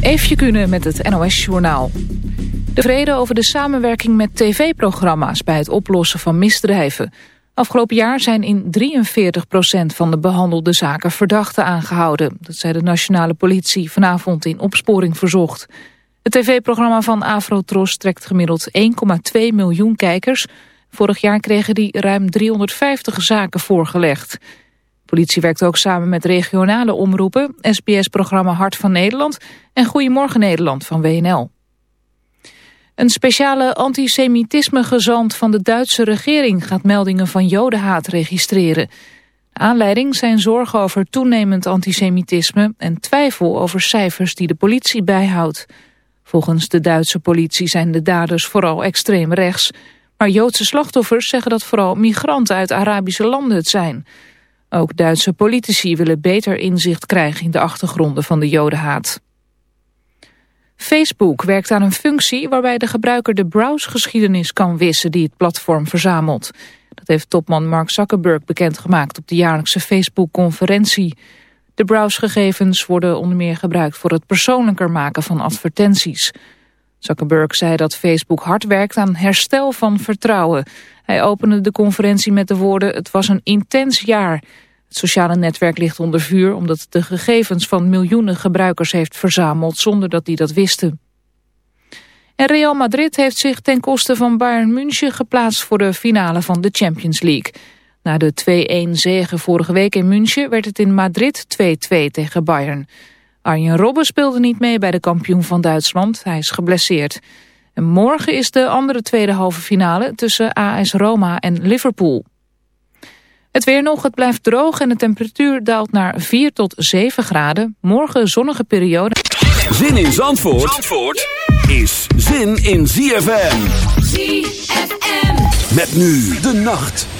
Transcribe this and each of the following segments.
Eefje Kunnen met het NOS-journaal. De vrede over de samenwerking met tv-programma's bij het oplossen van misdrijven. Afgelopen jaar zijn in 43% van de behandelde zaken verdachten aangehouden. Dat zei de nationale politie vanavond in opsporing verzocht. Het tv-programma van Afrotros trekt gemiddeld 1,2 miljoen kijkers. Vorig jaar kregen die ruim 350 zaken voorgelegd politie werkt ook samen met regionale omroepen, SBS-programma Hart van Nederland en Goedemorgen Nederland van WNL. Een speciale antisemitisme-gezant van de Duitse regering gaat meldingen van jodenhaat registreren. Aanleiding zijn zorgen over toenemend antisemitisme en twijfel over cijfers die de politie bijhoudt. Volgens de Duitse politie zijn de daders vooral extreem rechts. Maar Joodse slachtoffers zeggen dat vooral migranten uit Arabische landen het zijn. Ook Duitse politici willen beter inzicht krijgen in de achtergronden van de jodenhaat. Facebook werkt aan een functie waarbij de gebruiker de browsegeschiedenis kan wissen die het platform verzamelt. Dat heeft topman Mark Zuckerberg bekendgemaakt op de jaarlijkse Facebook-conferentie. De browsegegevens worden onder meer gebruikt voor het persoonlijker maken van advertenties. Zuckerberg zei dat Facebook hard werkt aan herstel van vertrouwen. Hij opende de conferentie met de woorden het was een intens jaar. Het sociale netwerk ligt onder vuur omdat het de gegevens van miljoenen gebruikers heeft verzameld zonder dat die dat wisten. En Real Madrid heeft zich ten koste van Bayern München geplaatst voor de finale van de Champions League. Na de 2-1 zege vorige week in München werd het in Madrid 2-2 tegen Bayern. Arjen Robben speelde niet mee bij de kampioen van Duitsland. Hij is geblesseerd. En morgen is de andere tweede halve finale tussen AS Roma en Liverpool. Het weer nog, het blijft droog en de temperatuur daalt naar 4 tot 7 graden. Morgen zonnige periode. Zin in Zandvoort, Zandvoort is zin in ZFM. ZFM. Met nu de nacht.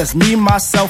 Just me, myself,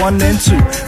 one and two.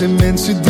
zijn mensen die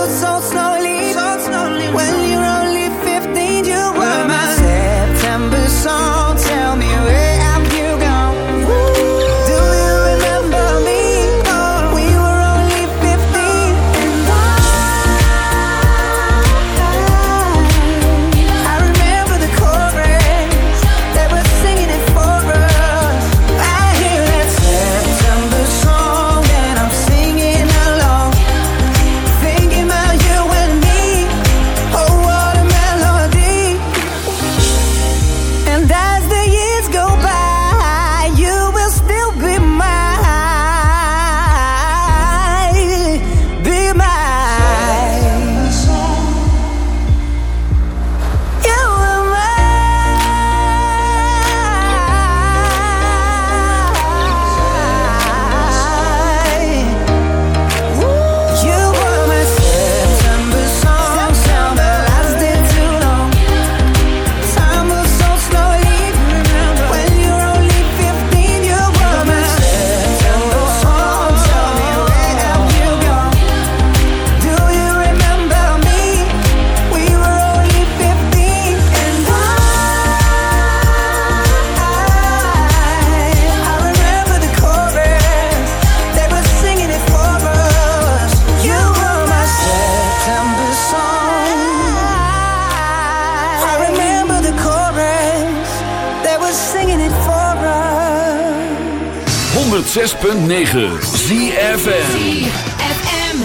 106.9 ZFM ZFM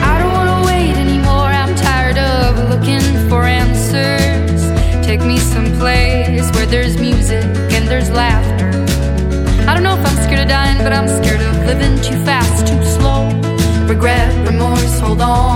I don't wanna wait anymore. I'm tired of looking for answers. Take me someplace where there's music and there's laughter. I don't know if I'm scared of dying But I'm scared of living too fast, too slow. Regret, remorse, hold on.